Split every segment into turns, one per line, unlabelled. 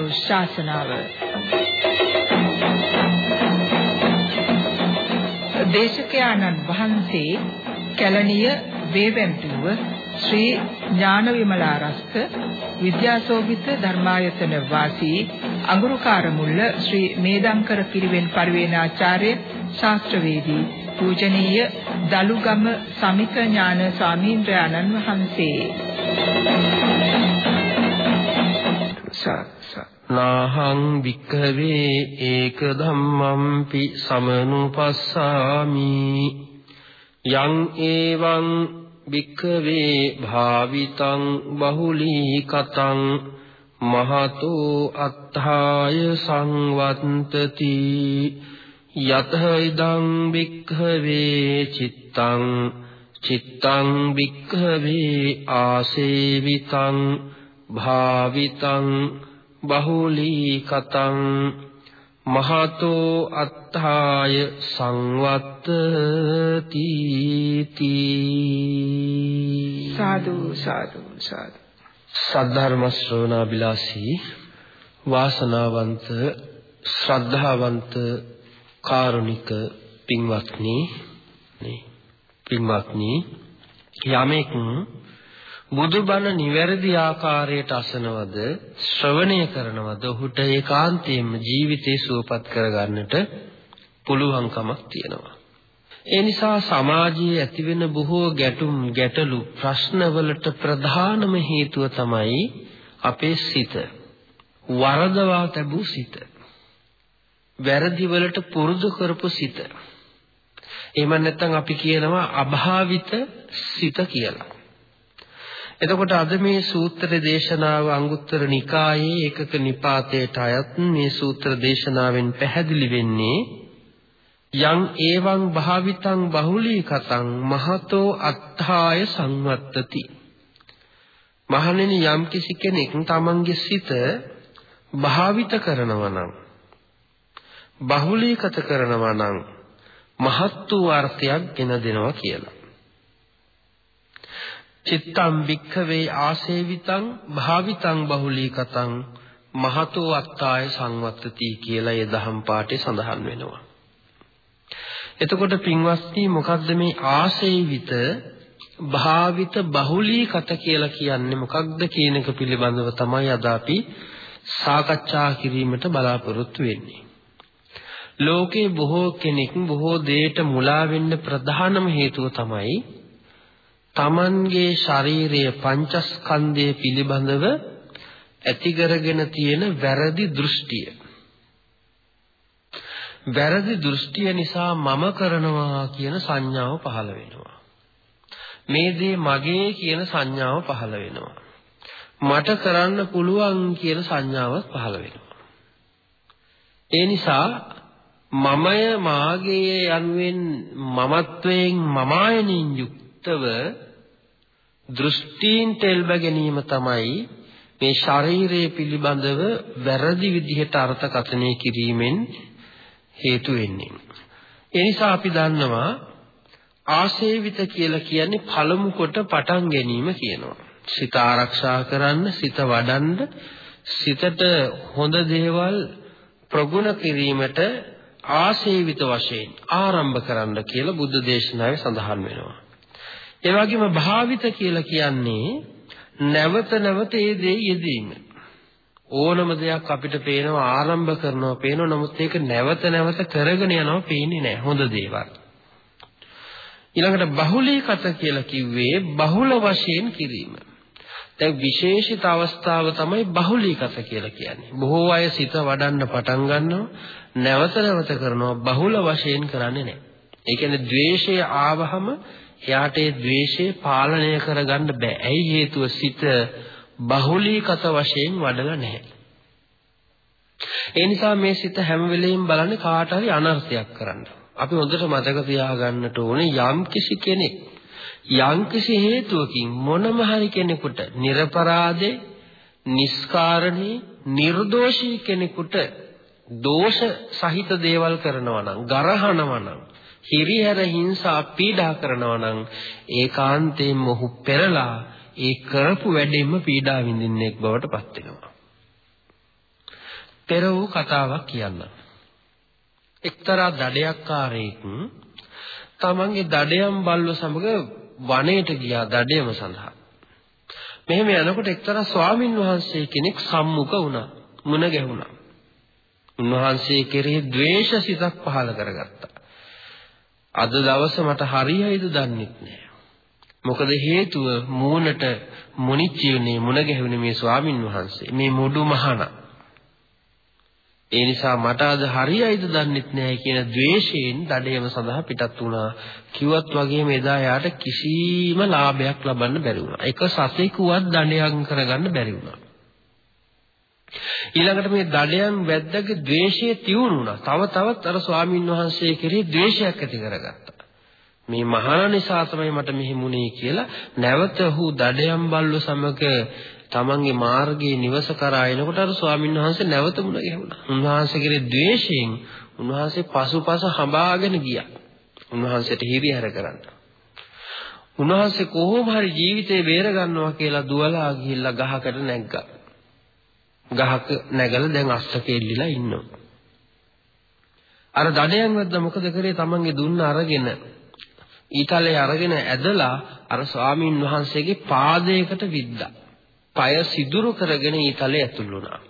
ධර්මානුශාසනාව දේශකයාණන් වහන්සේ කැලණිය වේවැම්පිව ශ්‍රී ඥාන විමලාරස්ත විද්‍යාශෝභිත ධර්මායතන වාසී අඟුරුකාර මුල්ල ශ්‍රී මේදංකර පිරිවෙන් පරිවේනාචාර්ය ශාස්ත්‍රවේදී පූජනීය දලුගම සමිත ඥාන ස්වාමීන්ද්‍රයන්න් වහන්සේ.
නාහං වික්ඛවේ ඒක ධම්මම්පි සමනුපස්සාමි। යං ඒවං වික්ඛවේ භාවිතං බහුලී කතං මහතෝ අත්ථාය සංවත්තති। යතහ ඉදං වික්ඛවේ චිත්තං චිත්තං වික්ඛවේ ආසේවිතං භාවිතං බහුලී කතං මහතෝ අත්ථාය සංවත්තති
සාදු සාදු සාදු.
සද්ධර්ම ශ්‍රවණාබිලාසී වාසනාවන්ත ශ්‍රද්ධාවන්ත කාරුණික පින්වත්නි පින්වත්නි යමෙක් බුදුබණ නිවැරදි ආකාරයට අසනවද ශ්‍රවණය කරනවද ඔහුට ඒකාන්තයෙන්ම ජීවිතේ සුවපත් කරගන්නට පුළුවන්කමක් තියෙනවා. ඒ නිසා සමාජයේ ඇතිවෙන බොහෝ ගැටුම් ගැටලු ප්‍රශ්නවලට ප්‍රධානම හේතුව තමයි අපේ සිත. වරදවා තබූ සිත. වැරදි වලට පුරුදු කරපු සිත. එහෙම නැත්නම් අපි කියනවා අභාවිත සිත කියලා. එතකොට අද මේ සූත්‍ර දේශනාව අංගුත්තර නිකායේ එකක නිපාතයට අයත් මේ සූත්‍ර දේශනාවෙන් පැහැදිලි වෙන්නේ යං ඒවං භාවිතං බහුලී කතං මහතෝ අත්ථාය සංවත්තති. මහණෙනි යම් කිසි කෙනෙක් තමන්ගේ සිත භාවිත කරනවා නම් බහුලීකත කරනවා නම් මහත් වූ අර්ථයක් ගෙන දෙනවා කියලා. චිත්තම් වික්ඛවේ ආසේවිතං භාවිතං බහුලීකතං මහතෝ අත්තාය සංවත්තති කියලා ඒ දහම් පාඨේ සඳහන් වෙනවා. එතකොට පින්වත්නි මොකද්ද මේ ආසේවිත භාවිත බහුලීකත කියලා කියන්නේ මොකක්ද කියන එක පිළිබඳව තමයි අද අපි සාකච්ඡා කිරීමට බලාපොරොත්තු වෙන්නේ. ලෝකේ බොහෝ කෙනෙක් බොහෝ දේට මුලා වෙන්න ප්‍රධානම හේතුව තමයි තමන්ගේ ශාරීරිය පංචස්කන්ධය පිළිබඳව ඇති කරගෙන තියෙන වැරදි දෘෂ්ටිය. වැරදි දෘෂ්ටිය නිසා මම කරනවා කියන සංඥාව පහළ වෙනවා. මේ දේ මගේ කියන සංඥාව පහළ වෙනවා. මට කරන්න පුළුවන් කියන සංඥාවක් පහළ වෙනවා. ඒ නිසා මමය මාගේ යනුවෙන් මමත්වයෙන් මමායනින් යුක්ත යුක්තව දෘෂ්ටීන්ට එල්බ ගැනීම තමයි මේ ශරීරය පිළිබඳව වැරදි විදිහට අර්ථකථනය කිරීමෙන් හේතු වෙන්නේ. ඒ නිසා අපි දන්නවා ආසේවිත කියලා කියන්නේ පළමු කොට පටන් ගැනීම කියනවා. සිත ආරක්ෂා කරන්න, සිත වඩන්න, සිතට හොඳ දේවල් ප්‍රගුණ කිරීමට ආසේවිත වශයෙන් ආරම්භ කරන්න කියලා බුද්ධ දේශනාවේ සඳහන් වෙනවා. ඒ වගේම භාවිත කියලා කියන්නේ නැවත නැවත ඒ දේ යෙදීම. ඕනම දෙයක් අපිට පේනවා ආරම්භ කරනවා පේනවා නමුත් ඒක නැවත නැවත කරගෙන යනවා පේන්නේ නැහැ හොඳ දේවල්. ඊළඟට බහුලීකත කියලා කිව්වේ බහුල වශයෙන් කිරීම. දැන් විශේෂිත අවස්ථාව තමයි බහුලීකත කියලා කියන්නේ. බොහෝ අය සිත වඩන්න පටන් ගන්නවා නැවත නැවත කරනවා බහුල වශයෙන් කරන්නේ නැහැ. ඒ කියන්නේ ද්වේෂය ආවහම එයාට ඒ द्वේෂය පාලනය කරගන්න බෑ. ඇයි හේතුව සිත බහුලීකත වශයෙන් වඩලා නැහැ. ඒ නිසා මේ සිත හැම වෙලෙම බලන්නේ කාට හරි අනර්ථයක් කරන්න. අපි හොඳට මතක තියාගන්නට ඕනේ යම් කිසි කෙනෙක් යම් කිසි හේතුවකින් මොනම හරි කෙනෙකුට නිර්පරාදේ නිස්කාරණේ නිර්දෝෂී කෙනෙකුට දෝෂ සහිත දේවල් කරනවා නම් ගරහනවා නම් හිරිහැර හිංසා පීඩා කරනවා නම් ඒකාන්තයෙන්ම ඔහු පෙරලා ඒ කරපු වැඩෙන්ම පීඩා විඳින්නෙක් බවට පත් වෙනවා. පෙර වූ කතාවක් කියන්න. එක්තරා දඩයක්කාරයෙක් තමන්ගේ දඩයම් බල්ව සමග වනයේට ගියා දඩයම සඳහා. මෙහෙම යනකොට එක්තරා ස්වාමින් වහන්සේ කෙනෙක් සම්මුඛ වුණා. මුණ ගැහුණා. උන්වහන්සේ කෙරෙහි ද්වේෂසිතක් පහළ කරගත්තා. අද දවස මට හරියයිද දන්නෙත් නෑ. මොකද හේතුව මූණට මොනිච්චියුනේ මුණ ගැහුනේ මේ ස්වාමින් වහන්සේ. මේ මුඩු මහණ. ඒ නිසා මට අද හරියයිද දන්නෙත් නෑ කියන ද්වේෂයෙන් දඩයම සඳහා පිටත් වුණා. කිව්වත් වගේම එදා යාට කිසිම ලාභයක් ලබන්න බැරි වුණා. එක සතෙකුවත් දණයක් කරගන්න බැරි වුණා. ඊළඟට මේ දඩයන් වැද්දගේ ද්වේෂය තියුණු වුණා. තව තවත් අර ස්වාමින් වහන්සේ කෙරෙහි ද්වේෂයක් ඇති කරගත්තා. මේ මහාන නිසා තමයි මට මෙහිමුනේ කියලා නැවත ඔහු දඩයන් බල්ලු සමග තමන්ගේ මාර්ගයේ නිවස කරා එනකොට අර ස්වාමීන් වහන්සේ නැවත මුණ ගැහුණා. උන්වහන්සේ කෙරේ ද්වේෂයෙන් උන්වහන්සේ පසුපස හඹාගෙන ගියා. උන්වහන්සේට හිරිහැර කරන්න. උන්වහන්සේ කොහොම හරි ජීවිතේ බේර ගන්නවා කියලා දුවලා ගිහිල්ලා ගහකට නැග්ගා. ගහක නැගලා දැන් අස්සක එල්ලිලා ඉන්නවා. අර දඩයන් වද්ද මොකද කරේ තමන්ගේ දුන්න අරගෙන ඊතලේ අරගෙන ඇදලා අර ස්වාමීන් වහන්සේගේ පාදයකට විද්දා. পায় සිදුරු කරගෙන ඊතලේ ඇතුල් වුණා.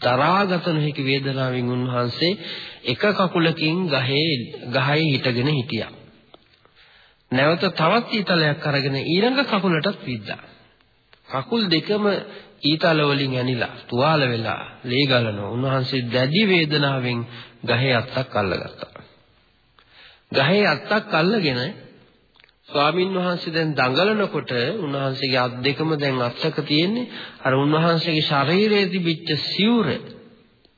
දරාගත නොහැකි වේදනාවෙන් උන්වහන්සේ එක කකුලකින් ගහේ ගහේ හිටගෙන හිටියා. නැවත තවත් ඊතලයක් අරගෙන ඊළඟ කකුලටත් විද්දා. කකුල් දෙකම ඊතල වලින් ඇනිලා තුවාල වෙලා ලේ ගලනවා. උන්වහන්සේ දැඩි වේදනාවෙන් ගහේ අත්තක් අල්ලගත්තා. ගහේ අත්තක් අල්ලගෙන ස්වාමින් වහන්සේ දැන් දඟලනකොට උන්වහන්සේගේ අත් දෙකම දැන් අත්සක තියෙන්නේ අර උන්වහන්සේගේ ශරීරයේ තිබිච්ච සිවුර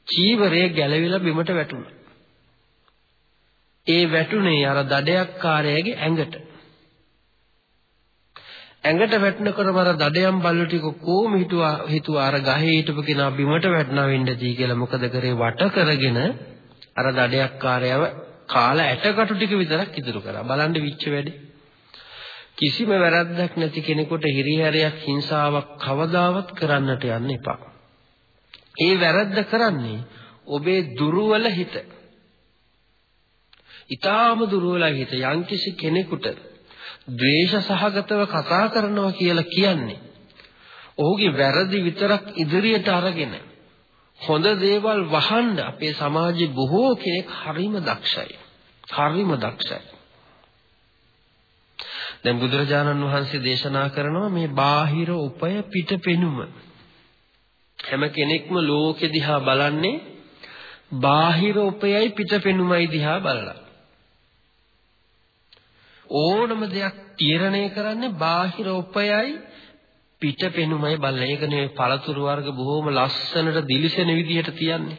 චීවරය ගැලවිලා බිමට වැටුණා. ඒ වැටුනේ අර දඩයක්කාරයාගේ ඇඟට. ඇඟට වැටෙනකොටම අර දඩයම් බල්ලු ටික කොහොම හිතුවා හිතුවා අර ගහේ හිටපු කෙනා බිමට වැටෙනා වෙන්නදී කියලා මොකද කරේ වට කරගෙන අර දඩයක්කාරයව කාලා ඇටකටු ටික විතරක් ඉතුරු කරා. බලන්න විච්ච වැඩේ. කිසිම වැරද්දක් නැති කෙනෙකුට හිරිහැරයක් හිංසාවක් කවදාවත් කරන්නට යන්න එපා. ඒ වැරද්ද කරන්නේ ඔබේ දුර්වල හිත. ඊටාම දුර්වල හිත යම්කිසි කෙනෙකුට ද්වේෂ සහගතව කතා කරනවා කියලා කියන්නේ ඔහුගේ වැරදි විතරක් ඉදිරියට අරගෙන හොඳ දේවල් වහන්න අපේ සමාජයේ බොහෝ කෙනෙක් හරිම දක්ෂයි. හරිම දක්ෂයි. දැන් බුදුරජාණන් වහන්සේ දේශනා කරනවා මේ බාහිර උපය පිටපෙනුම හැම කෙනෙක්ම ලෝකෙ දිහා බලන්නේ බාහිර උපයයි පිටපෙනුමයි දිහා බලලා ඕනම දෙයක් තීරණය කරන්නේ බාහිර උපයයි පිටපෙනුමයි බලලා ඒක නෙවෙයි පළතුරු වර්ග බොහොම ලස්සනට දිලිසෙන විදිහට තියන්නේ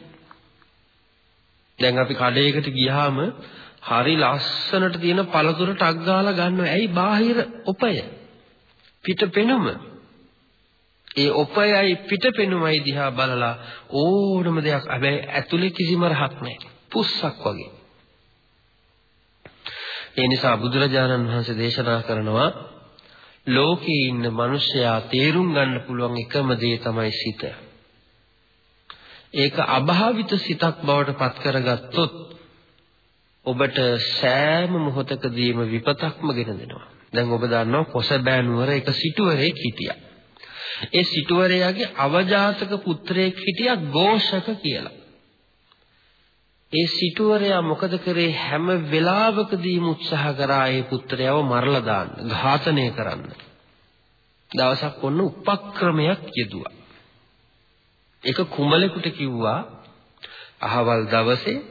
දැන් අපි කඩේකට ගියාම හරි ලස්සනට තියෙන පළතුරු ටක් ගාලා ගන්නවා. ඇයි බාහිර උපය? පිට පෙනුම. ඒ උපයයි පිට පෙනුමයි දිහා බලලා ඕනම දෙයක් හැබැයි ඇතුලේ කිසිම රහක් නැහැ. පුස්සක් වගේ. ඒ නිසා බුදුරජාණන් වහන්සේ දේශනා කරනවා ලෝකේ ඉන්න මිනිසයා තේරුම් ගන්න පුළුවන් එකම දේ තමයි සිත. ඒක අභාවිත සිතක් බවට පත් කරගත්තොත් ඔබට සෑම මොහොතකදීම විපතක්ම ගෙන දෙනවා. දැන් ඔබ දන්නවා කොසබෑ නුවර එක සිටුවරයෙක් හිටියා. ඒ සිටුවරයාගේ අවජාතක පුත්‍රයෙක් හිටියා ഘോഷක කියලා. ඒ සිටුවරයා මොකද කරේ හැම වෙලාවකදීම උත්සාහ කරා ඒ පුත්‍රයව මරලා දාන්න, ඝාතනය කරන්න. දවසක් ඔන්න උපක්‍රමයක් යෙදුවා. ඒක කුඹලෙකුට කිව්වා අහවල් දවසේ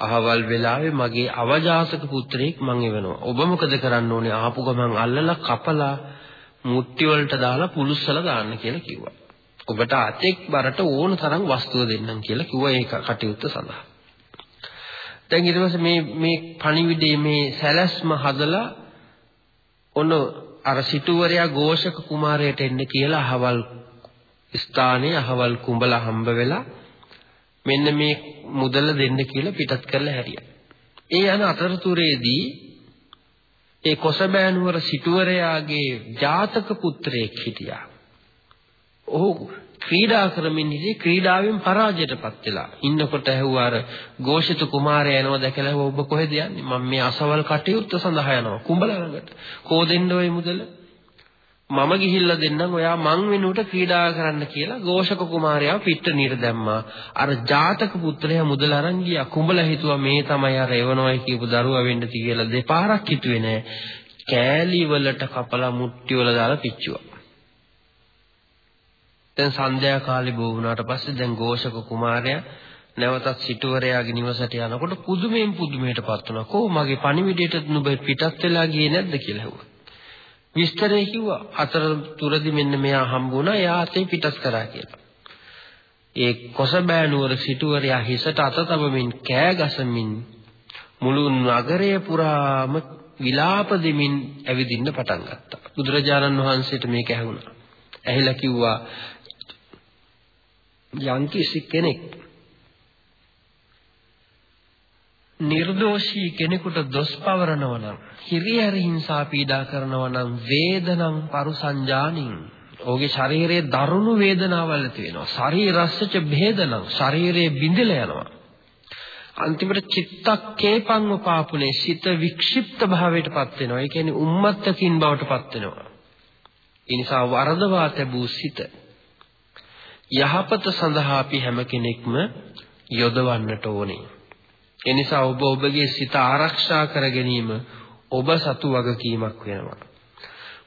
අහවල් වෙලාවේ මගේ අවජාසක පුත්‍රයෙක් මං එවනවා. ඔබ මොකද කරන්න ඕනේ? ආපු ගමන් අල්ලලා කපලා මුට්ටි වලට දාලා පුලුස්සලා දාන්න කියලා කිව්වා. ඔබට අතෙක් බරට ඕන තරම් වස්තුව දෙන්නම් කියලා කිව්වා ඒ කටයුත්ත සඳහා. දැන් ඊට පස්සේ මේ මේ පණිවිඩයේ මේ සැලැස්ම හදලා ඔන්න අර සිටුවරයා ഘോഷක කුමාරයට එන්න කියලා අහවල් ස්ථානයේ අහවල් කුඹලා හම්බ වෙලා මෙන්න මේ මුදල දෙන්න කියලා පිටත් කරලා හැරියා. ඒ යන අතරතුරේදී ඒ කොසබෑනුවර සිටුවරයාගේ ජාතක පුත්‍රයෙක් හිටියා. ඔහු ක්‍රීඩා කරමින් ඉති ක්‍රීඩාවෙන් පරාජයටපත් වෙලා. ඉන්නකොට ඇහුවා අර ഘോഷිත කුමාරයා යනවා දැකලා ඇහුවා ඔබ කොහෙද යන්නේ? මම මේ අසවල් කටයුත්ත සඳහා යනවා කුඹල ළඟට. කෝ දෙන්න ඔය මුදල? මම ගිහිල්ලා දෙන්නම් ඔයා මං වෙනුවට ක්‍රීඩා කරන්න කියලා ഘോഷක කුමාරයා පිට නිර දැම්මා. අර ජාතක පුත්‍රයා මුදල අරන් ගියා. කුඹල හිතුවා මේ තමයි අර එවනෝයි කියපු දරුවා වෙන්න කියලා දෙපාරක් හිතුවේ නෑ. කෑලි වලට කපලා මුට්ටි වල දාලා පිච්චුවා. දැන් සන්ධ්‍යා කාලේ බෝ වුණාට පස්සේ දැන් ഘോഷක කුමාරයා නැවතත් සිටුවරයාගේ නිවසට යනකොට පුදුමයෙන් පුදුමයටපත් වුණා. කොහොම මගේ පණිවිඩයට නුඹ පිටත් වෙලා ගියේ නැද්ද කියලා ඇහුවා. විස්තරය කිව්වා. අතර තුරදි මෙන්න මෙයා හම්බුණා. එයා අතේ පිටත් කරා කියලා. ඒ කොසබෑ සිටුවරයා හිසට අත තබමින් කෑ ගසමින් මුළු නගරය පුරාම විලාප දෙමින් ඇවිදින්න පටන් ගත්තා. බුදුරජාණන් වහන්සේට මේක ඇහුණා. ඇහිලා කිව්වා යම්කිසි කෙනෙක් නිර්දෝෂී කෙනෙකුට දොස් පවරනවා නම් හිරිහැර හිංසා පීඩා කරනවා නම් වේදනං පරුසංජානින්. ඔහුගේ ශරීරයේ දරුණු වේදනාවල් ඇති වෙනවා. ශරීරස්සච භේදනං ශරීරයේ බිඳිලා යනවා. අන්තිමට චිත්තක්කේපංව පාපුනේ සිත වික්ෂිප්ත භාවයටපත් වෙනවා. ඒ කියන්නේ උම්මත්තකින් බවටපත් වෙනවා. ඒ නිසා වරදවා තැබූ සිත යහපත සඳහා අපි හැම කෙනෙක්ම යොදවන්නට ඕනේ. ඒ නිසා ඔබ ඔබගේ සිත ආරක්ෂා කර ගැනීම ඔබ සතු වගකීමක් වෙනවා.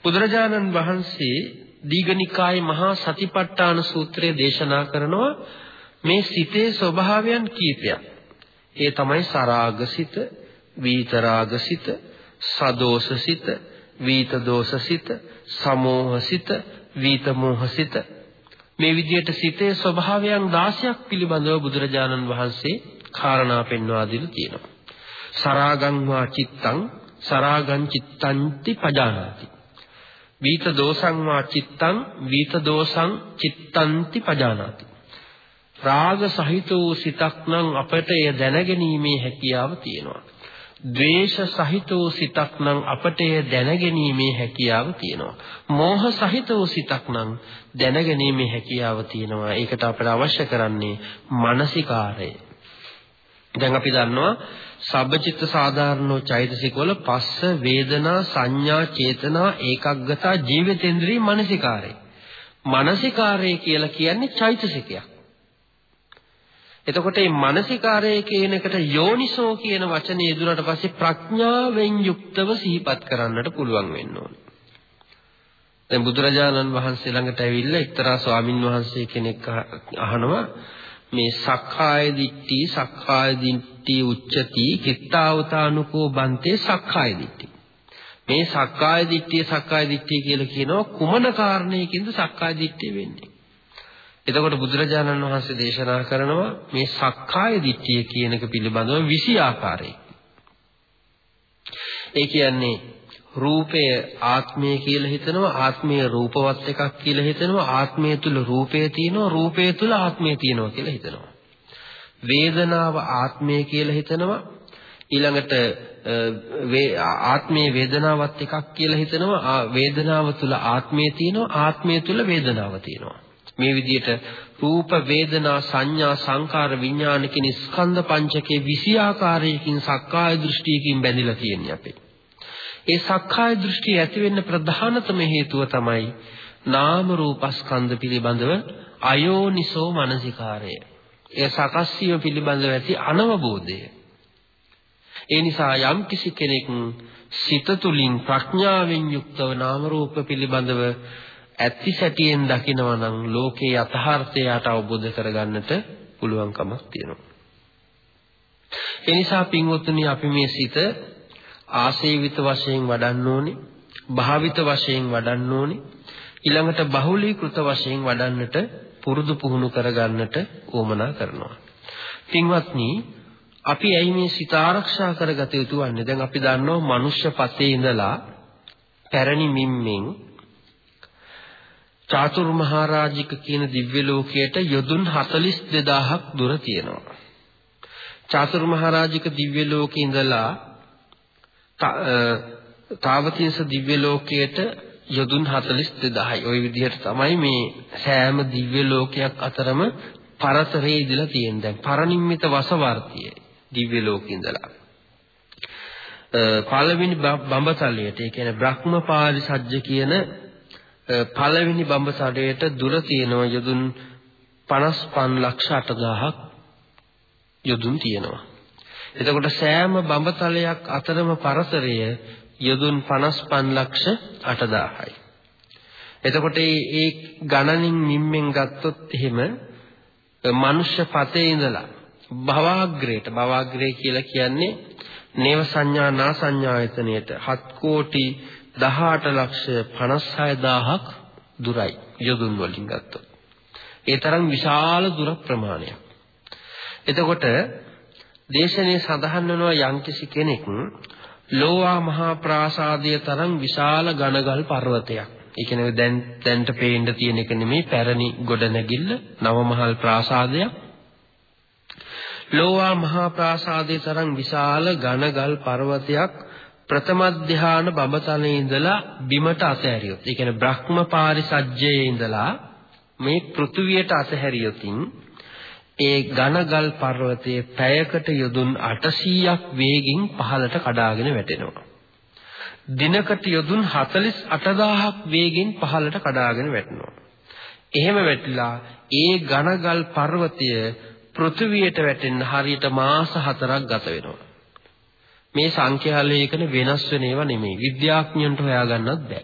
බුදුරජාණන් වහන්සේ දීඝනිකායේ මහා සතිපට්ඨාන සූත්‍රය දේශනා කරනවා මේ සිතේ ස්වභාවයන් කීපයක්. ඒ තමයි සරාගසිත, වීතරාගසිත, සදෝසසිත, වීතදෝසසිත, සමෝහසිත, වීතමෝහසිත මේ විදිහට සිතේ ස්වභාවයන් 16ක් පිළිබඳව බුදුරජාණන් වහන්සේ කාරණා පෙන්වා දීලා තියෙනවා. සරාගං වා චිත්තං සරාගං චිත්තංති පජානාති. වීත දෝසං වා චිත්තං වීත දෝසං චිත්තංති පජානාති. රාග සහිත වූ සිතක් නම් අපට එය දැනගැනීමේ හැකියාව තියෙනවා. ද්වේෂ සහිත වූ සිතක් නම් අපට එය දැනගැනීමේ හැකියාව තියෙනවා. මෝහ සහිත වූ සිතක් නම් දැනගැනීමේ හැකියාව තියෙනවා. ඒකට අපට අවශ්‍ය කරන්නේ මානසිකාරය. දැන් අපි දන්නවා සබ්බචිත්ත සාධාරණෝ චෛතසිකවල පස්ස වේදනා සංඥා චේතනා ඒකග්ගතා ජීවිතේන්ද්‍රී මානසිකාරය. මානසිකාරය කියලා කියන්නේ චෛතසිකයක්. එතකොට මේ මානසිකාරය කියන එකට යෝනිසෝ කියන වචනේ යෙදුනට පස්සේ ප්‍රඥාවෙන් යුක්තව සිහිපත් කරන්නට පුළුවන් වෙන්න ඕනේ. දැන් බුදුරජාණන් වහන්සේ ළඟට ඇවිල්ලා එක්තරා ස්වාමින් වහන්සේ කෙනෙක් අහනවා මේ සක්කාය දිට්ඨි සක්කාය දිට්ඨි උච්චති කිත්තාවතානුකෝ බන්තේ සක්කාය දිට්ඨි මේ සක්කාය දිට්ඨිය සක්කාය දිට්ඨිය කියලා කියනවා කුමන කාරණයකින්ද සක්කාය දිට්ඨිය වෙන්නේ එතකොට බුදුරජාණන් වහන්සේ දේශනා කරනවා මේ සක්කාය දිට්ඨිය කියන එක පිළිබඳව 20 ආකාරයකින්. ඒ කියන්නේ රූපය ආත්මය කියලා හිතනවා ආත්මය රූපවත් එකක් කියලා හිතනවා ආත්මය තුල රූපය තියෙනවා රූපය තුල ආත්මය තියෙනවා කියලා හිතනවා. වේදනාව ආත්මය කියලා හිතනවා ඊළඟට ආත්මයේ වේදනාවත් එකක් කියලා හිතනවා වේදනාව තුල ආත්මය තියෙනවා ආත්මය තුල වේදනාව තියෙනවා මේ විදිහට රූප වේදනා සංඥා සංකාර විඥාන කියන ස්කන්ධ පංචකයේ 20 ආකාරයකින් සක්කාය දෘෂ්ටියකින් බැඳිලා තියෙන්නේ අපේ. ඒ සක්කාය දෘෂ්ටිය ඇති වෙන්න ප්‍රධානතම හේතුව තමයි නාම රූපස්කන්ධ පිළිබඳව අයෝනිසෝ මනසිකාරය. ඒ සකස් වීම පිළිබඳව ඇති අනවබෝධය. ඒ නිසා යම් කිසි කෙනෙක් සිත තුළින් ප්‍රඥාවෙන් යුක්තව නාම රූප පිළිබඳව ඇති සැටියෙන් දකිනවා නම් ලෝකේ යථාර්ථය යට අවබෝධ කරගන්නට පුළුවන්කමක් තියෙනවා. ඒ නිසා පින්වත්නි අපි මේ සිත ආසේවිත වශයෙන් වඩන්න ඕනේ, භාවිත වශයෙන් වඩන්න ඕනේ, ඊළඟට බහුලීකృత වශයෙන් වඩන්නට පුරුදු පුහුණු කරගන්නට උවමනා කරනවා. පින්වත්නි අපි ඇයි මේ සිත ආරක්ෂා කරගත යුතු වන්නේ? දැන් අපි දන්නවා මනුෂ්‍ය පතේ ඉඳලා පැරණි මිම්මෙන් චාතුරු මහරජික කියන දිව්‍ය ලෝකයට යොදුන් 42000ක් දුර තියෙනවා. චාතුරු මහරජික දිව්‍ය ලෝකේ ඉඳලා තාවතිංස දිව්‍ය ලෝකයට යොදුන් 42000යි. ওই විදිහට තමයි මේ සෑම දිව්‍ය ලෝකයක් අතරම පරතරේ ඉඳලා තියෙන දැන් පරිනිම්මිත වසවර්තිය දිව්‍ය ලෝකේ ඉඳලා. පළවෙනි බඹතලයට ඒ කියන්නේ බ්‍රහ්මපාරිසජ්ජ කියන පළවෙනි බඹතලයට දුර තියෙනවා යොදුන් 55 ලක්ෂ 8000ක් යොදුන් තියෙනවා. එතකොට සෑම බඹතලයක් අතරම පරතරය යොදුන් 55 ලක්ෂ 8000යි. එතකොට මේ ගණනින් මිම්මෙන් ගත්තොත් එහෙම මනුෂ්‍ය පතේ ඉඳලා භවග්‍රේට භවග්‍රේ කියලා කියන්නේ නේව සංඥා නා සංඥායතනයට 7 කෝටි 18 ලක්ෂ 56000ක් දුරයි යොදුන් වලින් ගත්තොත්. ඒ තරම් විශාල දුර ප්‍රමාණයක්. එතකොට දේශනේ සඳහන් වෙනවා යම්කිසි කෙනෙක් ලෝවා මහා ප්‍රාසාදය තරම් විශාල ඝනගල් පර්වතයක්. ඒ කියන්නේ දැන් දැන්ට පේන්න තියෙන එක නෙමෙයි පැරණි ගොඩනැගිල්ල නවමහල් ප්‍රාසාදයක්. ලෝවා මහා ප්‍රාසාදයේ තරම් විශාල ඝනගල් පර්වතයක් ප්‍රථම ධ්‍යාන බඹතලේ ඉඳලා බිමට අතහැරියොත් ඒ කියන්නේ බ්‍රහ්ම පාරිසජ්ජයේ ඉඳලා මේ පෘථුවියට අතහැරියොතින් ඒ ඝනගල් පර්වතයේ පැයකට යොදුන් 800ක් වේගින් පහළට කඩාගෙන වැටෙනවා. දිනකට යොදුන් 48000ක් වේගින් පහළට කඩාගෙන වැටෙනවා. එහෙම වැටිලා ඒ ඝනගල් පර්වතය පෘථුවියට වැටෙන්න හරියට මාස 4ක් ගත වෙනවා. මේ සංඛ්‍යා ලේඛන වෙනස් වෙන ඒවා නෙමෙයි. විද්‍යාඥයන්ට හොයාගන්නත් බෑ.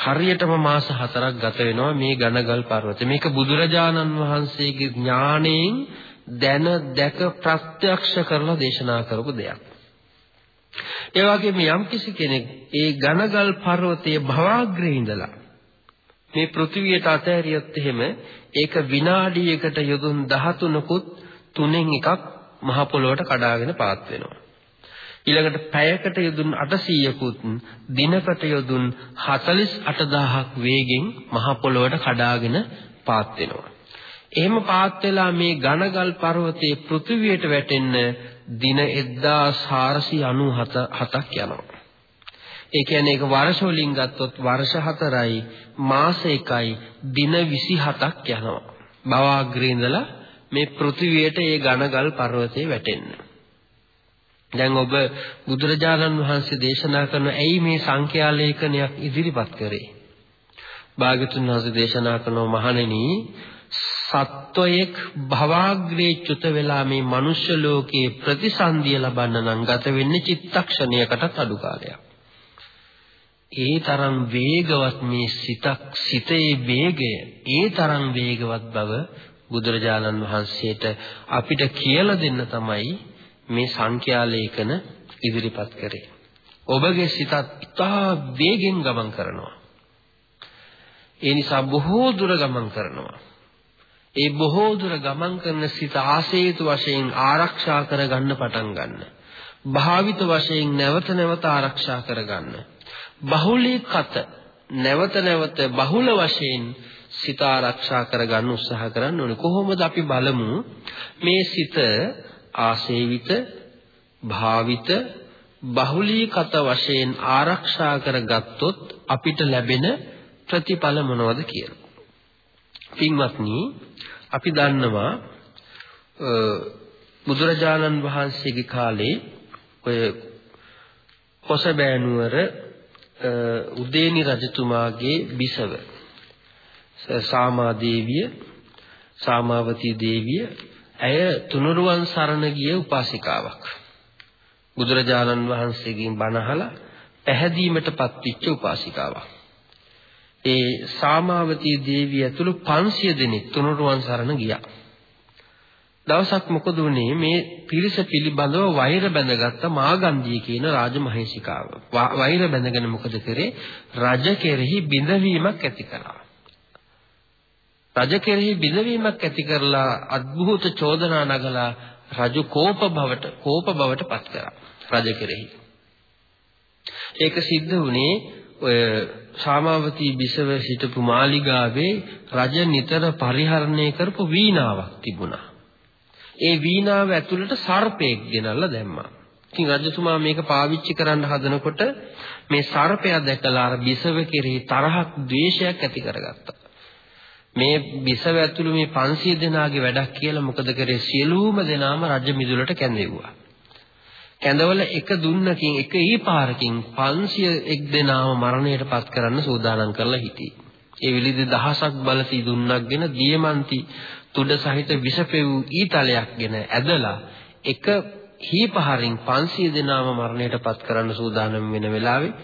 හරියටම මාස 4ක් ගත වෙනවා මේ ඝනගල් පර්වතේ. මේක බුදුරජාණන් වහන්සේගේ ඥාණයෙන් දැන දැක ප්‍රත්‍යක්ෂ කරලා දේශනා කරපු දෙයක්. ඒ වගේම යම්කිසි කෙනෙක් ඒ ඝනගල් පර්වතයේ භවග්‍රේ ඉඳලා මේ පෘථිවියට අතහැරියොත් එහෙම ඒක විනාඩියකට යොදුන් 13කුත් තුනෙන් එකක් මහ පොළොවට කඩාගෙන පාත් වෙනවා. ඊළඟට පැයකට යොදුන් 800කුත් දිනකට යොදුන් 48000ක් වේගෙන් මහ පොළොවට කඩාගෙන පාත් වෙනවා. එහෙම පාත් වෙලා මේ ඝනගල් පර්වතයේ පෘථිවියට වැටෙන්න දින 1497ක් යනවා. ඒ කියන්නේ ඒක වර්ෂ වලින් ගත්තොත් වර්ෂ 4යි මාස 1යි දින 27ක් යනවා. භවග්‍රේ ඉඳලා මේ පෘථිවියට ඒ ඝනගල් පර්වතේ වැටෙන්න. දැන් ඔබ බුදුරජාණන් වහන්සේ දේශනා කරන ඇයි මේ සංඛ්‍යා ලේඛනයක් ඉදිරිපත් කරේ? භාගතුන් වහන්සේ දේශනා කරන මහණෙනි සත්වයෙක් භවග්‍රේ චුත වෙලා මේ මනුෂ්‍ය ලෝකයේ ප්‍රතිසන්දිය ලබන්න නම් ගත වෙන්නේ චිත්තක්ෂණයකටත් අඩු කාලයක්. ඒ තරම් වේගවත් මේ සිතක් සිතේ වේගය ඒ තරම් වේගවත් බව බුදුරජාණන් වහන්සේට අපිට කියලා දෙන්න තමයි මේ සංඛ්‍යා ලේඛන ඉදිරිපත් කරේ. ඔබගේ සිතත් ඉතා වේගෙන් ගමන් කරනවා. ඒ නිසා බොහෝ දුර ගමන් කරනවා. ඒ බොහෝ දුර ගමන් කරන සිත ආසේතු වශයෙන් ආරක්ෂා කරගන්න පටන් ගන්න. භාවිත වශයෙන් නැවත නැවත ආරක්ෂා කරගන්න. බහුලීකත නැවත නැවත බහුල වශයෙන් සිත ආරක්ෂා කරගන්න උත්සාහ කරන්න ඕනේ. කොහොමද අපි බලමු මේ සිත ආසේවිත භාවිත බහුලීකත වශයෙන් ආරක්ෂා කරගත්තොත් අපිට ලැබෙන ප්‍රතිඵල මොනවද කියලා. පින්වත්නි අපි දන්නවා බුදුරජාණන් වහන්සේගේ කාලේ ඔය කොසබෑනුවර උදේනි රජතුමාගේ බිසව සාමාදේවිය සාමාවතී දේවිය ඇය තුනුරුවන් සරණ ගිය උපාසිකාවක්. බුදුරජාණන් වහන්සේගෙන් බණ අහලා පැහැදීමටපත් වෙච්ච උපාසිකාවක්. ඒ සාමාවතී දේවිය ඇතුළු 500 දෙනෙක් තුනුරුවන් සරණ ගියා. දවසක් මොකද වුනේ මේ පිරිස පිළිබඳව වෛර බැඳගත්ත මාගන්ධිය කියන රාජමහේසිකාව. වෛර බැඳගෙන මොකද කරේ? රජ කෙරෙහි බිඳවීමක් ඇති කළා. රජ කෙරෙහි බිඳවීමක් ඇති කරලා අద్භූත චෝදනා නගලා රජු කෝප බවට කෝප බවට පත් කරා රජ කෙරෙහි. ඒක සිද්ධ වුණේ ඔය සාමාවතී බිසව සිටපු මාලිගාවේ රජ නිතර පරිහරණය කරපු වීණාවක් තිබුණා. ඒ වීණාව ඇතුළට සර්පෙක් ගෙනල්ලා දැම්මා. ඉතින් රජතුමා මේක පාවිච්චි කරන්න හදනකොට මේ සර්පයා දැකලා අර බිසව කෙරෙහි තරහක් ද්වේෂයක් ඇති කරගත්තා. මේ බිසව ඇතුළු මේ 500 දෙනාගේ වැඩක් කියලා මොකද කරේ සියලුම දෙනාම රජ මිදුලට කැඳෙව්වා. කැඳවල එක දුන්නකින් එක ඊපාරකින් 501 දෙනාම මරණයට පත් කරන්න සූදානම් කරලා හිටියේ. ඒ විලිද දහසක් බලසි දුන්නක්ගෙන දියමන්ති තුඩ සහිත විෂපෙව් ඊතලයක්ගෙන ඇදලා එක හීපහරින් 500 දෙනාම මරණයට පත් කරන්න සූදානම් වෙන වෙලාවේ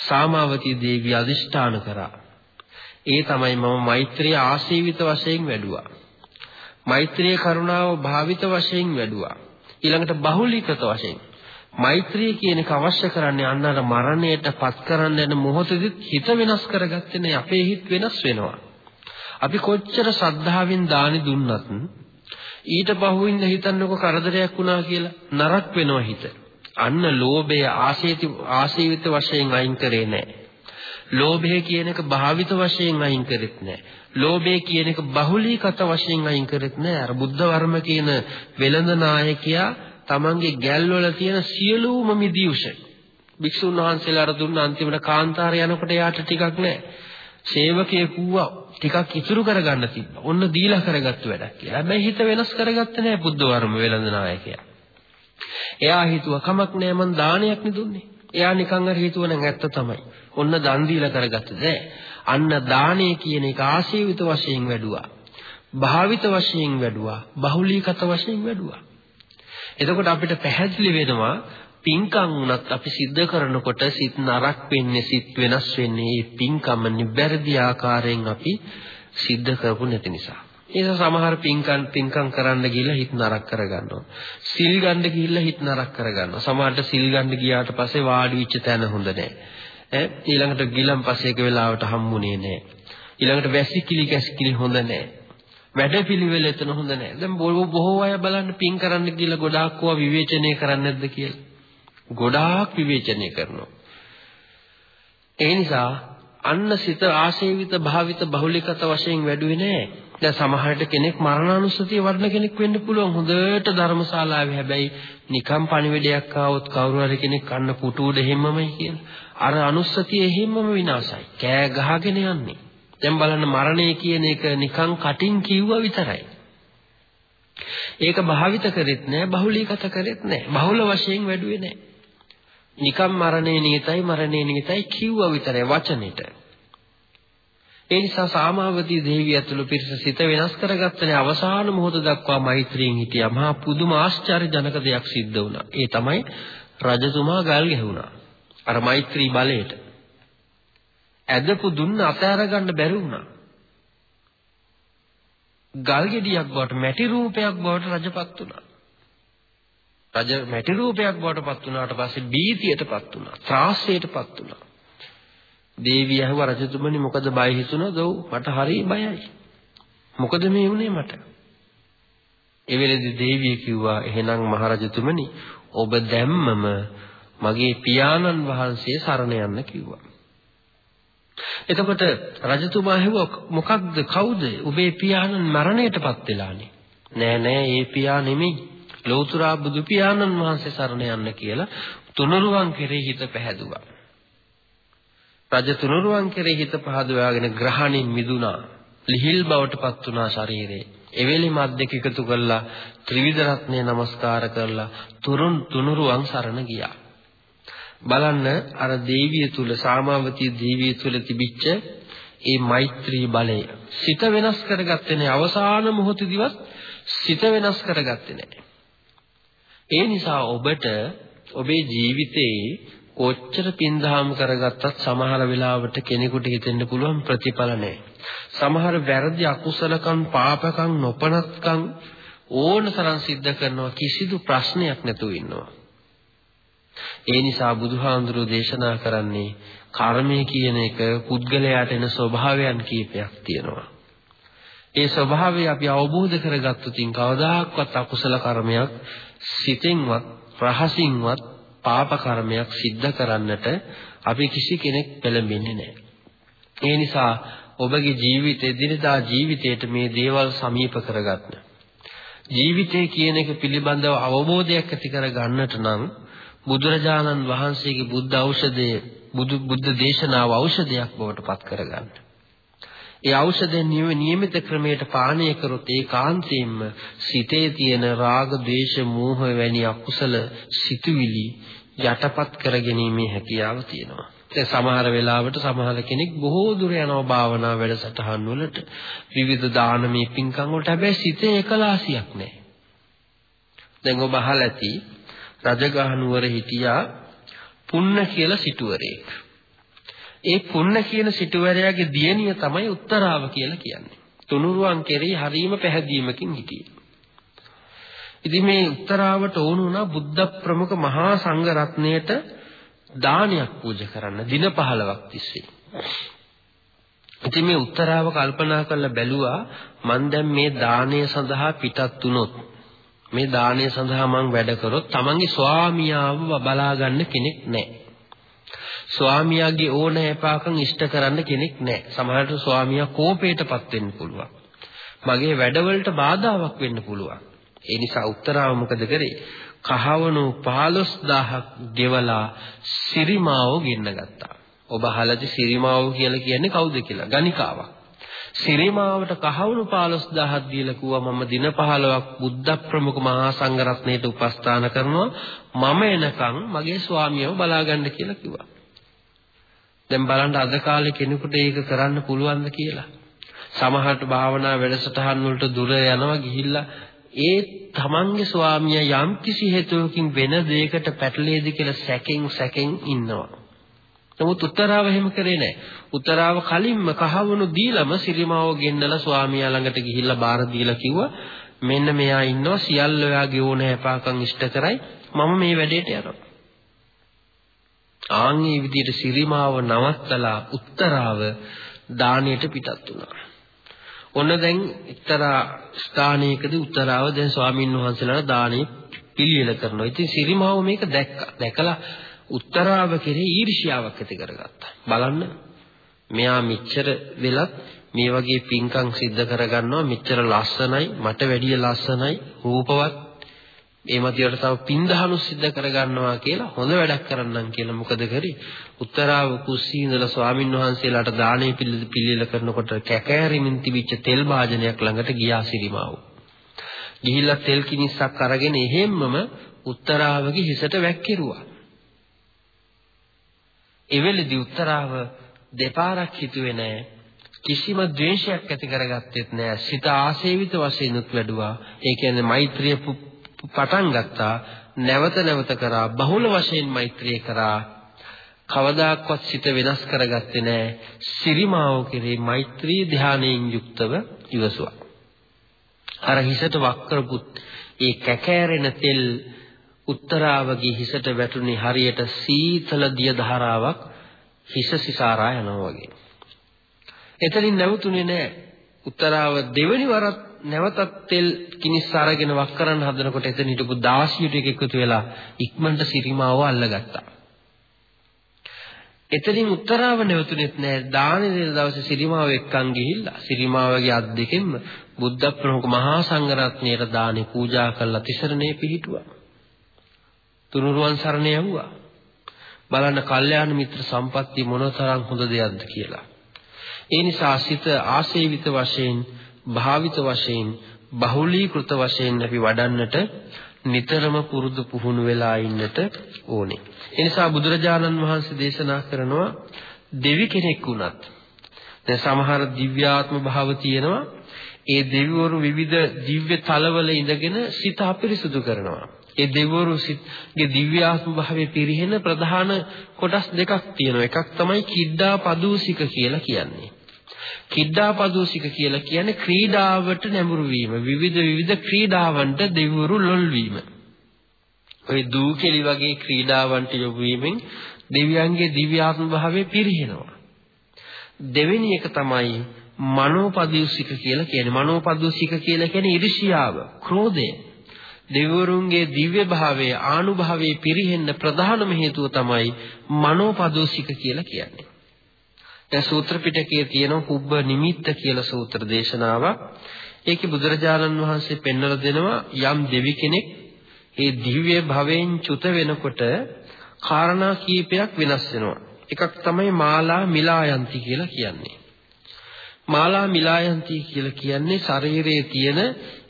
සාමාවතී දේවිය අදිෂ්ඨාන කරා. ඒ තමයි මම මෛත්‍රිය ආශීවිත වශයෙන් වැඩුවා. මෛත්‍රිය කරුණාව භාවිත වශයෙන් වැඩුවා. ඊළඟට බහුලීකృత වශයෙන් මෛත්‍රිය කියන එක අවශ්‍ය කරන්නේ අන්නර මරණයට පත් කරන්න යන මොහොතෙදි හිත වෙනස් කරගත්තේ නේ අපේ හිත වෙනස් වෙනවා. අපි කොච්චර ශ්‍රද්ධාවෙන් දානි දුන්නත් ඊට පහුවෙන්ද හිතන්නකො කරදරයක් වුණා කියලා නරක වෙනවා හිත. අන්න ලෝභය ආශේති ආශීවිත වශයෙන් අයින් කරේ නැහැ. ලෝභය කියන එක භාවිත වශයෙන් අයින් කරෙත් නැහැ. ලෝභය කියන එක බහුලීකත වශයෙන් අයින් කරෙත් නැහැ. අර බුද්ධ වර්ම කියන වෙළඳ නායකයා තමන්ගේ ගැල්වල තියෙන සියලුම මිදියුෂ භික්ෂුන් වහන්සේලාට දුන්න අන්තිමට කාන්තාරය යනකොට යාට ටිකක් නැහැ. සේවකයෙක් වුණා ටිකක් ඉතුරු කරගන්න තිබ්බා. ඔන්න දීලා කරගත්තු වැඩක් කියලා. හැබැයි හිත වෙනස් කරගත්තේ නැහැ බුද්ධ වර්ම වෙළඳ නායකයා. එයා හිතුවා කමක් නෑ මං දානයක් නෙදුන්නේ. එයා නිකන් අර හිතුව නම් ඇත්ත තමයි. ඔන්න දන් දීලා කරගත්තද අන්න දානේ කියන එක ආශීවිත වශයෙන් වැඩුවා. භාවිත වශයෙන් වැඩුවා. බහුලීකත වශයෙන් වැඩුවා. එතකොට අපිට පැහැදිලි වෙනවා පින්කම් වුණත් අපි සිද්ධ කරනකොට සිත් නරක් වෙන්නේ සිත් වෙනස් වෙන්නේ මේ පින්කම නිබැරදි ආකාරයෙන් අපි සිද්ධ කරපු නැති නිසා. ඒක සමහර පින්කම් පින්කම් කරන්න ගිහිල්ලා හිත නරක කරගන්නවා. සිල් ගන්න ගිහිල්ලා හිත නරක කරගන්නවා. සමහරට සිල් ගන්න ගියාට පස්සේ වාඩි වෙච්ච තැන හොඳ නැහැ. ඈ ඊළඟට ගිලම් පස්සේක වෙලාවට හම්බුනේ නැහැ. ඊළඟට වැසිකිලි කැසිකිලි හොඳ නැහැ. වැඩපිළිවෙල එතන හොඳ නැහැ. දැන් බොහෝ අය බලන්න පින් කරන්න කියලා ගොඩාක් කෝවා විවේචනය කරන්නේ නැද්ද කියලා. ගොඩාක් විවේචනය කරනවා. ඒ නිසා අන්න සිත ආශේවිත භාවිත බහුලිකත වශයෙන් වැඩුවේ නැහැ. දැන් සමහරට කෙනෙක් මරණානුස්සතිය වඩන කෙනෙක් වෙන්න පුළුවන් හොඳට ධර්මශාලාවේ හැබැයි නිකම් පණිවිඩයක් ආවොත් කවුරු හරි කෙනෙක් කන්න පුටු උඩ හැමමයි කියන. අර අනුස්සතිය හැමම විනාශයි. කෑ ගහගෙන යන්නේ. දැන් බලන්න මරණය කියන එක නිකන් කටින් කිව්වා විතරයි. ඒක භාවිත කරෙත් නෑ බහුලීගත කරෙත් නෑ බහුල වශයෙන් වැඩුවේ නෑ නිකම් මරණේ නියතයි මරණේ නියතයි කිව්වා විතරයි වචනෙට. ඒ නිසා සාමාවතී දේවිය ඇතුළු පිරිස සිත වෙනස් කරගත්තනේ අවසාන මොහොත දක්වා මෛත්‍රියෙන් හිටියා. මහා පුදුම ආශ්චර්ය ජනක දෙයක් සිද්ධ වුණා. ඒ තමයි රජතුමා ගල් ගැහුණා. අර මෛත්‍රී බලයට. ඇදපු දුන්න අතෑර ගන්න බැරි වුණා. ගල් ගෙඩියක් බවට මැටි රූපයක් බවට රජපත් වුණා. රජ මැටි රූපයක් බවට පත් වුණාට පස්සේ බීතියටපත් වුණා. ත්‍රාසයටපත් වුණා. දේවිය ඇහුව රජතුමනි මොකද බය හිතුණද? ඔව් මට හරි බයයි. මොකද මේ වුනේ මට? ඒ වෙලේදී දේවිය කිව්වා එහෙනම් මහරජතුමනි ඔබ දැම්මම මගේ පියාණන් වහන්සේ සරණ යන්න කිව්වා. එතකොට රජතුමා ඇහුවා මොකක්ද කවුද? ඔබේ පියාණන් මරණයටපත් වෙලානේ. නෑ නෑ ඒ පියා නෙමෙයි. ලෞතර බුදු පියාණන් වහන්සේ සරණ යන්න කියලා තුනුරුවන් කෙරෙහි හිත පැහැදුවා. රජ තුනුරුවන් කෙරෙහි හිත පහදවාගෙන ග්‍රහණින් මිදුණා. ලිහිල් බවට පත් වුණා ශරීරේ. එවෙලි මත් දෙක එකතු කළා ත්‍රිවිධ රත්නය নমස්කාර කරලා තුරුන් තුනුරුවන් සරණ ගියා. බලන්න අර දේවිය තුල සාමාවතී දේවිය තුල තිබිච්ච ඒ මෛත්‍රී බලය සිත වෙනස් කරගත්තේ නැහැ අවසාන මොහොතේදීවත් සිත වෙනස් කරගත්තේ නැහැ ඒ නිසා ඔබට ඔබේ ජීවිතේ කොච්චර පින්දහම් කරගත්තත් සමහර වෙලාවට කෙනෙකුට හිතෙන්න පුළුවන් ප්‍රතිඵල නැහැ. සමහර වැරදි අකුසලකම් පාපකම් නොපනත්කම් ඕන තරම් සිද්ධ කරනවා කිසිදු ප්‍රශ්නයක් නැතුව ඉන්නවා. ඒ නිසා බුදුහාඳුරෝ දේශනා කරන්නේ කර්මය කියන එක පුද්ගලයාට එන ස්වභාවයන් කීපයක් තියෙනවා. ඒ ස්වභාවය අපි අවබෝධ කරගත්තොත් කවදාක්වත් අකුසල කර්මයක් සිතෙන්වත් රහසින්වත් පාප කර්මයක් සිද්ධ කරන්නට අපි කිසි කෙනෙක් පෙළඹෙන්නේ නැහැ. ඒ නිසා ඔබගේ ජීවිතේ දිනදා ජීවිතයට මේ දේවල් සමීප කරගන්න. ජීවිතය කියන එක පිළිබඳව අවබෝධයක් ඇති කර ගන්නට නම් බුදුරජාණන් වහන්සේගේ බුද්ධ ඖෂධය බුදු බුද්ධ දේශනාව ඖෂධයක් බවට පත් කරගන්න. ඒ ඖෂධයෙන් නියමිත ක්‍රමයට පානය කරොත් ඒකාන්තයෙන්ම සිතේ තියෙන රාග, ద్వේෂ, මෝහ වැනි අකුසල සිතුවිලි යටපත් කරගැනීමේ හැකියාව තියෙනවා. දැන් සමහර වෙලාවට සමහර කෙනෙක් බොහෝ දුර යනවා භාවනා වැඩසටහන් වලට විවිධ දානමය පින්කම් වලට හැබැයි සිතේ එකලාසියක් නැහැ. දැන් ඔබ අහලා ඇති රජගහ නුවර හිටියා පුන්න කියලා සිටුවරයෙක්. ඒ පුන්න කියන සිටුවරයාගේ දියණිය තමයි උත්තරාව කියලා කියන්නේ. තුනුරුවන් කෙරෙහි හරීම පැහැදීමකින් හිටියේ. ඉතින් මේ උත්තරාවට ඕන වුණා බුද්ධ ප්‍රමුඛ මහා සංඝ රත්නයට දානයක් පූජා කරන්න දින 15ක් තිස්සේ. ඉතින් මේ උත්තරාව කල්පනා කරලා බැලුවා මං දැන් මේ දානය සඳහා පිටත් වුණොත් මේ දානය සඳහා මං වැඩ කරොත් තමන්ගේ ස්වාමියාව බලා ගන්න කෙනෙක් නැහැ. ස්වාමියාගේ ඕන හැපාකම් ඉෂ්ට කරන්න කෙනෙක් නැහැ. සමහරට ස්වාමියා කෝපයටපත් වෙන්න පුළුවන්. මගේ වැඩවලට බාධාවක් වෙන්න පුළුවන්. ඒ නිසා උත්තරාව මොකද කරේ? කහවණු 15000ක් ගෙවලා සිරිමාව ගෙන්න ගත්තා. ඔබ අහලාද සිරිමාව කියලා කියන්නේ කවුද කියලා? ගණිකාවක්. සිරිමාවට කහවණු 15000ක් දීලා කිව්වා මම දින 15ක් බුද්ධ ප්‍රමුඛ මහා සංඝරත්නයට උපස්ථාන කරනවා මම එනකන් මගේ ස්වාමියව බලාගන්න කියලා කිව්වා. දැන් බලන්න අද කාලේ කෙනෙකුට ඒක කරන්න පුළුවන්ද කියලා. සමහරට භාවනා වැඩසටහන් වලට දුර යනවා ගිහිල්ලා ඒ තමන්ගේ ස්වාමියා යම් කිසි හේතුවකින් වෙන දෙයකට පැටලෙයිද කියලා සැකෙන් සැකෙන් ඉන්නවා. නමුත් උත්තරාව එහෙම කරේ නැහැ. උත්තරාව කලින්ම කහවණු දීලම සිරිමාව ගෙන්නලා ස්වාමියා ළඟට ගිහිල්ලා බාර දීලා කිව්වා මෙන්න මෙයා ඉන්නවා සියල්ල ඔයාගේ ඕන හැපාකම් ඉෂ්ට කරයි මම මේ වැඩේට යනවා. ආන්ගේ විදිහට සිරිමාව නවත්තලා උත්තරාව දාණයට පිටත් වුණා. ඔන්න දැන් එක්තරා ස්ථානයකදී උත්තරාව දැන් ස්වාමින් වහන්සේලාට දාණය පිළියෙල කරනවා. ඉතින් සිරිමාව මේක දැක්කා. දැකලා උත්තරාව කෙරේ ඊර්ෂ්‍යාවක් ඇති කරගත්තා. බලන්න මෙයා මෙච්චර වෙලත් මේ වගේ පින්කම් සිද්ධ කරගන්නවා මෙච්චර ලස්සනයි මට වැඩිය ලස්සනයි රූපවත් ඒ මතියට තව පින්දහනු සිද්ධ කරගන්නවා කියලා හොඳ වැඩක් කරන්නම් කියලා මොකද කරේ උත්තරාව කුස්සී ඉඳලා ස්වාමින් වහන්සේලාට දානේ පිළිල කරනකොට කැකෑරිමින් තිබිච්ච තෙල් භාජනයක් ළඟට ගියා සිරිමාව. ගිහිල්ලා තෙල් කිනිස්සක් අරගෙන එහෙම්මම උත්තරාවගේ හිසට වැක්කිරුවා. එවෙලෙදි උත්තරාව දෙපාරක් හිතුවේ නෑ කිසිම ද්වේෂයක් ඇති කරගත්තෙත් නෑ සිත ආසේවිත වශයෙන් උත් වැඩුවා ඒ කියන්නේ මෛත්‍රිය පටන් ගත්තා නැවත නැවත කරා බහුල වශයෙන් මෛත්‍රිය කරා කවදාක්වත් සිත වෙනස් කරගත්තේ නෑ සිරිමාව කෙරේ මෛත්‍රී ධානයෙන් යුක්තව ඉවසුවා අර හිසට වක්කරපුත් ඒ කැකෑරෙන තෙල් උත්තරාවගේ හිසට වැටුනේ හරියට සීතල දිය ධාරාවක් හිස සිසාරා යනවා වගේ. එතනින් නැවතුනේ නෑ. උත්තරාව දෙවෙනි වරත් නැවතත් තෙල් කිනිස් අරගෙන වක් කරන්න හදනකොට එතන හිටපු 16 ටික එකතු වෙලා ඉක්මනට සිරිමාව අල්ලගත්තා. එතනින් උත්තරාව නැවතුනේත් නෑ. දානේ දෙන දවසේ සිරිමාව එක්කන් ගිහිල්ලා සිරිමාවගේ අත් දෙකෙන්ම බුද්ධ ප්‍රමුඛ මහා සංඝරත්නයට දානේ පූජා කළා තිසරණේ පිහිටුවා. තුනුරුවන් සරණ යවුවා. බලන්න කල්යාණ මිත්‍ර සම්පත්තිය මොනතරම් හොඳ දෙයක්ද කියලා. ඒ නිසා සිත ආසේවිත වශයෙන්, භාවිත වශයෙන්, බහුලීකృత වශයෙන් අපි වඩන්නට නිතරම පුරුදු පුහුණු වෙලා ඉන්නට ඕනේ. ඒ නිසා බුදුරජාණන් වහන්සේ දේශනා කරනවා දෙවි කෙනෙක් වුණත් දැන් සමහර දිව්‍යාත්ම භාව තියෙනවා ඒ දෙවිවරු විවිධ දිව්‍ය තලවල ඉඳගෙන සිත අපිරිසුදු කරනවා. ඒ දෙවිවරුගේ දිව්‍යාත්ම භාවයේ පිරිහෙන ප්‍රධාන කොටස් දෙකක් තියෙනවා. එකක් තමයි කිඩ්ඩා පදූසික කියලා කියන්නේ. කිඩ්ඩා පදූසික කියලා කියන්නේ ක්‍රීඩාවට නැඹුරු වීම. විවිධ විවිධ ක්‍රීඩාවන්ට දෙවිවරු ලොල් වීම. ඔය දූකෙලි වගේ ක්‍රීඩාවන්ට යොමු වීමෙන් දෙවියන්ගේ දිව්‍යාත්ම භාවයේ පිරිහෙනවා. දෙවෙනි එක තමයි මනෝපදූසික කියලා කියන්නේ. මනෝපදූසික කියලා කියන්නේ ඉරිෂියාව, ක්‍රෝධය. දෙවිවරුන්ගේ දිව්‍ය භාවයේ ආනුභාවයේ පිරිහෙන්න ප්‍රධානම හේතුව තමයි මනෝපදෝසික කියලා කියන්නේ. දැන් සූත්‍ර පිටකයේ තියෙන කුබ්බ නිමිත්ත කියලා සූත්‍ර දේශනාවක්. ඒකේ බුදුරජාණන් වහන්සේ පෙන්වලා දෙනවා යම් දෙවි කෙනෙක් ඒ දිව්‍ය භවයෙන් චුත වෙනකොට කාරණා කීපයක් වෙනස් වෙනවා. එකක් තමයි මාලා මිලායන්ති කියලා කියන්නේ. මාලා මිලායන්ති කියලා කියන්නේ ශරීරයේ තියෙන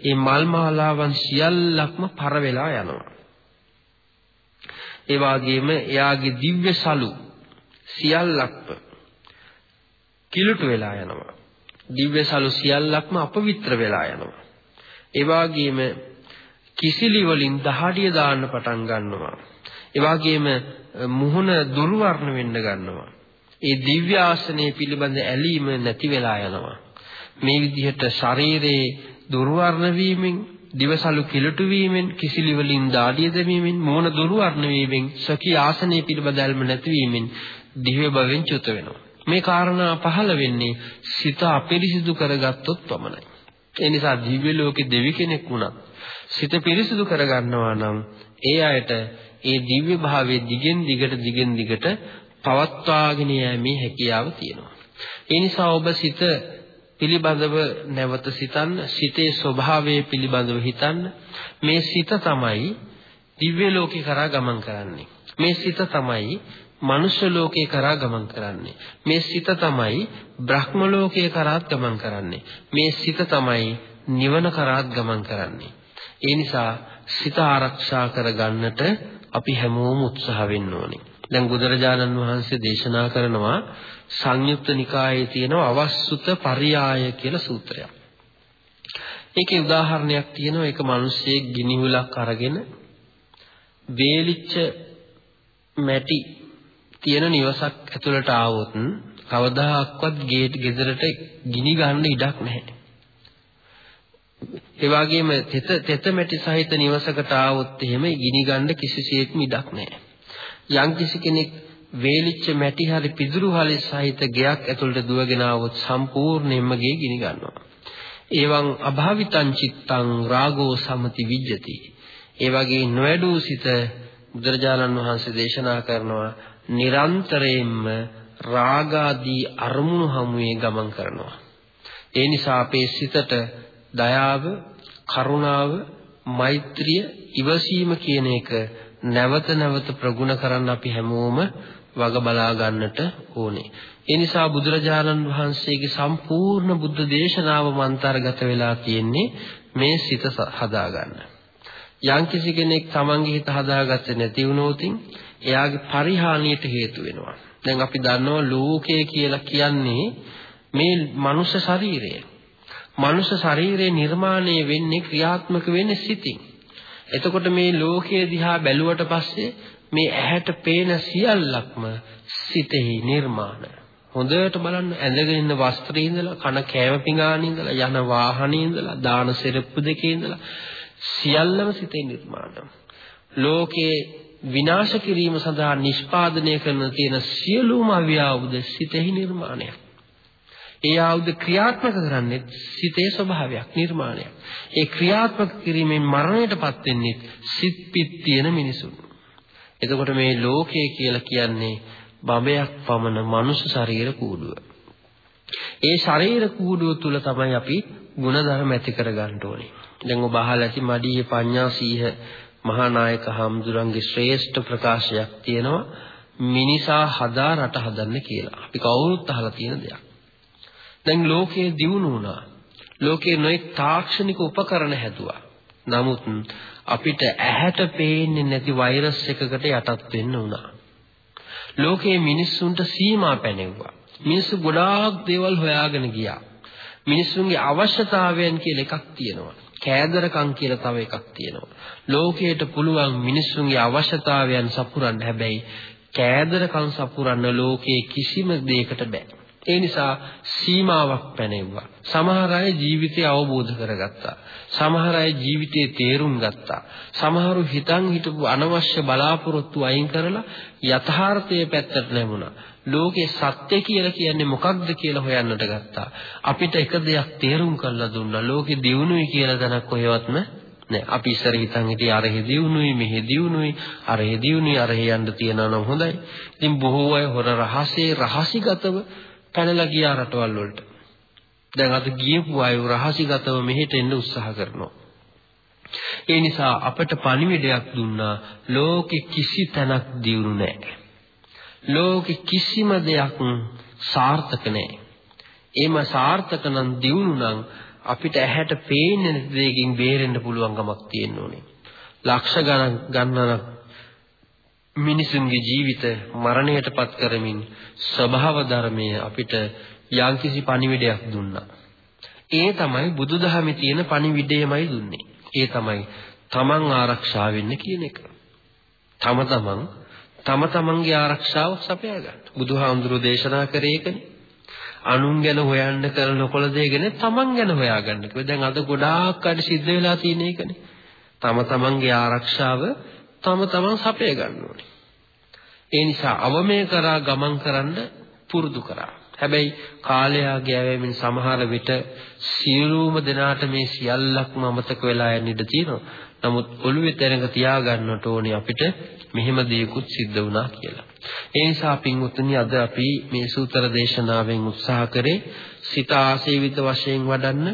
මේ මල් මාලාවන් සියල්ලක්ම පර වෙලා යනවා. ඒ වගේම එයාගේ දිව්‍ය සලු සියල්ලක්ම කිලුට වෙලා යනවා. දිව්‍ය සලු සියල්ලක්ම අපවිත්‍ර වෙලා යනවා. ඒ වගේම කිසිලි වලින් දහඩිය දාන්න පටන් ගන්නවා. ඒ වගේම මුහුණ දුර්වර්ණ වෙන්න ගන්නවා. ඒ දිව්‍ය ආසනය පිළිබඳ ඇලීම නැති වෙලා යනවා. මේ විදිහට ශරීරයේ දුර්වර්ණ වීමෙන් දිවසලු කිලුට වීමෙන් කිසිලි වලින් දාඩිය දැමීමෙන් මෝන දුර්වර්ණ වීමෙන් සකී ආසනයේ පිළිබඳ ඇල්ම නැතිවීමෙන් දිව්‍ය භවෙන් චුත වෙනවා. මේ කාරණා පහළ වෙන්නේ සිත අපිරිසිදු කරගත්තොත් පමණයි. ඒ නිසා දිව්‍ය ලෝකේ දෙවි කෙනෙක් වුණත් සිත පිරිසිදු කරගන්නවා නම් ඒ අයට ඒ දිව්‍ය භාවයේ දිගෙන් දිගට දිගෙන් දිගට පවත්වාගෙන යෑමේ හැකියාව තියෙනවා. ඒ නිසා ඔබ සිත පිළිබඳව නැවත සිතන්න, සිතේ ස්වභාවය පිළිබඳව හිතන්න. මේ සිත තමයි දිව්‍ය ලෝකේ කරා ගමන් කරන්නේ. මේ සිත තමයි මනුෂ්‍ය ලෝකේ කරා ගමන් කරන්නේ. මේ සිත තමයි බ්‍රහ්ම ලෝකයේ කරාත් ගමන් කරන්නේ. මේ සිත තමයි නිවන කරාත් ගමන් කරන්නේ. ඒ නිසා සිත ආරක්ෂා කරගන්නට අපි හැමෝම උත්සාහ වෙන්න ඕනේ. දැන් බුදුරජාණන් වහන්සේ දේශනා කරනවා සංයුක්ත නිකායේ තියෙන අවස්සුත පරියාය කියලා සූත්‍රයක්. ඒකේ උදාහරණයක් තියෙනවා එක මිනිස්සෙක් ගිනිහුලක් අරගෙන වේලිච්ච මැටි තියෙන නිවසක් ඇතුළට ආවොත් කවදාහක්වත් ගේට් ගෙදරට ගිනි ගන්න ඉඩක් නැහැ. ඒ වගේම තෙත තෙත මැටි සහිත නිවසකට ආවොත් එහෙම ගිනි ගන්න කිසිසේත්ම ඉඩක් නැහැ. යම් කිසි කෙනෙක් වේලිච්ච මැටි හරි පිදුරු හරි සහිත ගෙයක් ඇතුළට දුවගෙන ආවොත් සම්පූර්ණයෙන්ම ගේ ගිනි ගන්නවා. එවං අභාවිතං චිත්තං රාගෝ සමති විජ්ජති. ඒ වගේ නොවැඩූ සිත බුදුරජාණන් වහන්සේ දේශනා කරනවා නිරන්තරයෙන්ම රාගාදී අරමුණු හමුවේ ගමන් කරනවා. ඒ නිසා අපේ සිතට දයාව, කරුණාව, මෛත්‍රිය, ඉවසීම කියන එක නැවත නැවත ප්‍රගුණ කරන්න අපි හැමෝම වග බලා ගන්නට ඕනේ. ඒ නිසා බුදුරජාණන් වහන්සේගේ සම්පූර්ණ බුද්ධ දේශනාව මන්තරගත වෙලා තියෙන්නේ මේ සිත හදාගන්න. යම්කිසි කෙනෙක් තමන්ගේ හිත හදාගත්තේ නැති වුණොතින් එයාගේ පරිහානියට හේතු වෙනවා. දැන් අපි දන්නවා ලෝකය කියලා කියන්නේ මේ මනුෂ්‍ය ශරීරය. මනුෂ්‍ය ශරීරය නිර්මාණය වෙන්නේ ක්‍රියාත්මක වෙන්නේ සිතින්. එතකොට මේ ලෝකයේ දිහා බැලුවට පස්සේ මේ ඇහැට පේන සියල්ලක්ම සිතෙහි නිර්මාණ. හොඳට බලන්න ඇඳගෙන ඉන්න වස්ත්‍රයේ ඉඳලා කන කෑම පිඟානේ ඉඳලා යන වාහනේ ඉඳලා දාන සෙරප්පු දෙකේ ඉඳලා සියල්ලම සිතේ නිර්මාණ. ලෝකේ විනාශ කිරීම සඳහා නිෂ්පාදනය කරන තියෙන සියලුම අව්‍යාවුද සිතෙහි නිර්මාණයක්. ඒ ආයුධ ක්‍රියාත්මක කරන්නේ සිතේ ස්වභාවයක් නිර්මාණයක්. ඒ ක්‍රියාත්මක කිරීමෙන් මරණයටපත් වෙන්නේ සිත් පිත් තියෙන මිනිසුන්. එතකොට මේ ලෝකය කියලා කියන්නේ බඹයක් පමණ මනුෂ්‍ය ශරීර කූඩුව. ඒ ශරීර කූඩුව තුල තමයි අපි ಗುಣධර්ම ඇති කරගන්න ඕනේ. දැන් ඔබ අහලා ඇති මඩියේ පඤ්ඤා සීහ මහා නායක හම්දුරන්ගේ ශ්‍රේෂ්ඨ ප්‍රකාශයක් තියෙනවා මිනිසා හදා රට හදන්න කියලා. අපි කවුරුත් අහලා තියෙන දෙයක්. දැන් ලෝකයේ දියුණු වුණා. ලෝකයේ නොඑක් තාක්ෂණික උපකරණ හැදුවා. නමුත් අපිට ඇහැට පේන්නේ නැති වෛරස් එකකට යටත් වෙන්න වුණා. ලෝකයේ මිනිස්සුන්ට සීමා පැනෙව්වා. මිනිස්සු ගොඩාක් දේවල් හොයාගෙන ගියා. මිනිස්සුන්ගේ අවශ්‍යතාවයන් කියලා එකක් තියෙනවා. කෑදරකම් කියලා තව එකක් තියෙනවා. ලෝකයට පුළුවන් මිනිස්සුන්ගේ අවශ්‍යතාවයන් සපුරන්න හැබැයි කෑදරකම් සපුරන්න ලෝකයේ කිසිම දෙයකට බෑ. ඒ නිසා සීමාවක් පැනෙව්වා. සමහර අය ජීවිතය අවබෝධ කරගත්තා. සමහර අය ජීවිතේ තේරුම් ගත්තා. සමහරු හිතන් හිටපු අනවශ්‍ය බලාපොරොත්තු අයින් කරලා යථාර්ථයේ පැත්තට නැමුණා. ලෝකේ සත්‍ය කියලා කියන්නේ මොකක්ද කියලා හොයන්නට ගත්තා. අපිට එක දෙයක් තේරුම් කරලා දුන්නා. ලෝකේ දියුණුවයි කියලා දැනක් කොහෙවත්ම නෑ. අපි ඉස්සර හිතන් හිටියේ අරහෙ දියුණුවයි මෙහෙ දියුණුවයි අරහෙ දියුණුවයි අරහෙ යන්න තියනවා නම් හොඳයි. ඉතින් බොහෝ අය හොර රහසේ රහසිගතව පැනලා ගියා රටවල් වලට. දැන් අද ගියපු අය රහසිගතව මෙහෙට එන්න උත්සාහ කරනවා. ඒ නිසා අපට පණිවිඩයක් දුන්නා ලෝකෙ කිසි තැනක් දියුණු නැහැ. ලෝකෙ කිසිම දෙයක් සාර්ථක නැහැ. එම සාර්ථක නම් දියුණු නම් අපිට ඇහැට පේන්නේ දෙයකින් බේරෙන්න පුළුවන්කමක් තියෙන්න ඕනේ. ලක්ෂ ගණන් ගන්නන මිනිසුන්ගේ ජීවිත මරණයටපත් කරමින් ස්වභාව ධර්මය අපිට යම්කිසි පණිවිඩයක් දුන්නා. ඒ තමයි බුදුදහමේ තියෙන පණිවිඩයමයි දුන්නේ. ඒ තමයි තමන් ආරක්ෂා වෙන්න කියන එක. තම තමන් තම තමන්ගේ ආරක්ෂාව සපයා ගන්න. බුදුහාමුදුරෝ දේශනා කරේ ඒකනේ. අනුන් ගැන හොයන්න කරන නොකළ දේ ගැන තමන් ගැන හොයාගන්න කිව්වා. දැන් අද ගොඩාක් අඩ සිද්ධ වෙලා තියෙන එකනේ. තම තමන්ගේ ආරක්ෂාව තම තමන් සපය ගන්න ඕනේ. ඒ නිසා අවමය කරා ගමන් කරන්න පුරුදු කරා. හැබැයි කාලයාගේ ඇවෑමෙන් සමහර විට සියලුම දෙනාට මේ සියල්ලක්ම අමතක වෙලා යන්න ඉඩ තියෙනවා. නමුත් ඔළුවේ තැනක තියාගන්නට ඕනේ අපිට මෙහෙම දේකුත් සිද්ධ වුණා කියලා. ඒ නිසා පින්වතුනි අද අපි මේ සූත්‍ර දේශනාවෙන් උත්සාහ කරේ සිත ආසේවිත වශයෙන් වඩන්න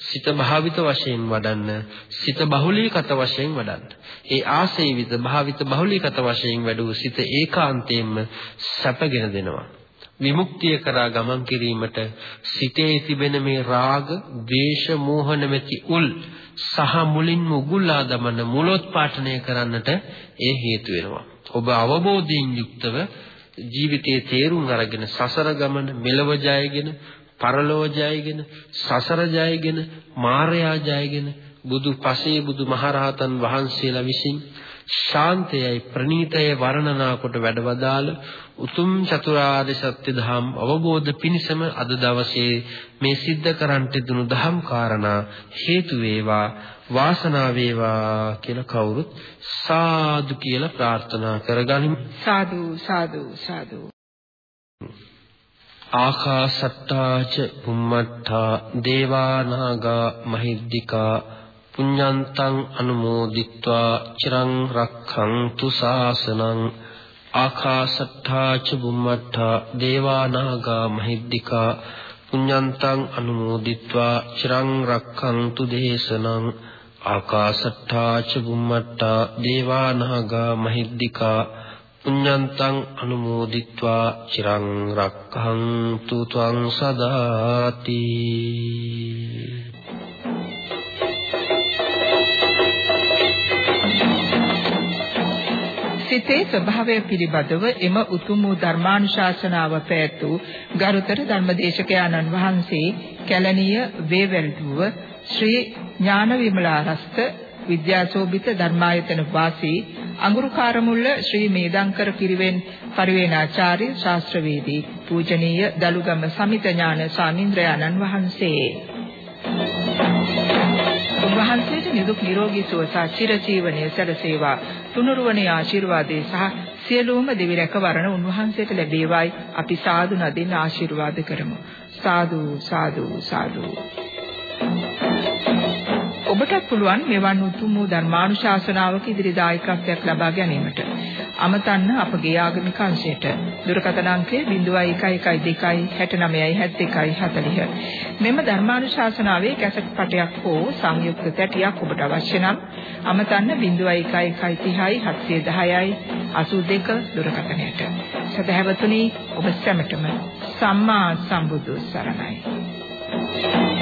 සිත භාවිත වශයෙන් වඩන්න සිත බහුලීකත වශයෙන් වඩන්න. ඒ ආසේවිත භාවිත බහුලීකත වශයෙන් වැඩුව සිත ඒකාන්තයෙන්ම සැපගෙන දෙනවා. විමුක්තිය කරා ගමන් කිරීමට සිතේ තිබෙන මේ රාග, ද්වේෂ, මෝහ නැමැති උල් සහ මුලින්ම උගුල්ලා දමන මුලොත්පාටනය කරන්නට ඒ හේතු වෙනවා. ඔබ අවබෝධයෙන් යුක්තව ජීවිතයේ තේරුම් අරගෙන සසර ගමන මෙලව ජයගෙන පරලොව ජයගෙන සසර ජයගෙන මාර්යා ජයගෙන බුදු පසේ බුදු මහරහතන් වහන්සේලා විසින් ශාන්තයයි ප්‍රණීතය වර්ණනා කොට වැඩවදාල උතුම් චතුරාර්ය සත්‍ය ධම් අවබෝධ පිණිසම අද දවසේ මේ සිද්ධ කරන්ට දුණු ධම් කාරණා හේතු වේවා වාසනාව වේවා කියලා කවුරුත් සාදු කියලා ප්‍රාර්ථනා කරගනිමු.
සාදු සාදු සාදු.
ආකාසට්ටාච බුම්මට්ටා දේවා නාග මහිද්దికා පුඤ්ඤන්තං අනුමෝදිත්වා චිරං රක්ඛන්තු සාසනං ආකාශත්තා ච බුම්මත්තා දේවා නාග මහිද්దికා පුඤ්ඤන්තං අනුමෝදිත්වා චිරං රක්ඛන්තු දේශනං ආකාශත්තා ච බුම්මත්තා දේවා නාග මහිද්దికා පුඤ්ඤන්තං අනුමෝදිත්වා චිරං රක්ඛන්තු ත්වං සදාති
සිතේ ස්වභාවය පිළිබඳව එම උතුම් වූ ධර්මානුශාසනාව පැවැත්වූ ගරුතර ධර්මදේශකයාණන් වහන්සේ කැලණිය වේවැල්දුව ශ්‍රී ඥාන විමලාරස්ත විද්‍යාශෝභිත ධර්මායතන වාසී අඟුරුකාරමුල්ල ශ්‍රී මේදංකර පිරිවෙන් පරිවේනාචාර්ය ශාස්ත්‍රවේදී පූජනීය දලුගම සමිත ඥාන ස්වාමින්ද්‍රයාණන් වහන්සේ උන්වහන්සේට නිදුක් නිරෝගී සුව සහ චිරජීවනයේ සැලසේවා. තුනුරුවනේ ආශිර්වාදේ සහ සියලුම දෙවි රැකවරණ උන්වහන්සේට ලැබේවායි. අපි සාදු නදින් ආශිර්වාද කරමු. සාදු සාදු සාදු. ඔබටත් පුළුවන් මෙවන් උතුම් වූ ධර්මානුශාසනාවක ඉදිරි දායකත්වයක් ලබා ගැනීමට. අමතන්න අපගේ ආගමික අංශයට. දුරකථන අංකය 0112697140 මෙම ධර්මානුශාසනාවේ කැසට් පටයක් හෝ සංයුක්ත තැටියක් ඔබට අවශ්‍ය නම් අමතන්න 011130 710යි 82 දුරකථනයට. සදහැවතුනි ඔබ සැමටම සම්මා සම්බුදු සරණයි.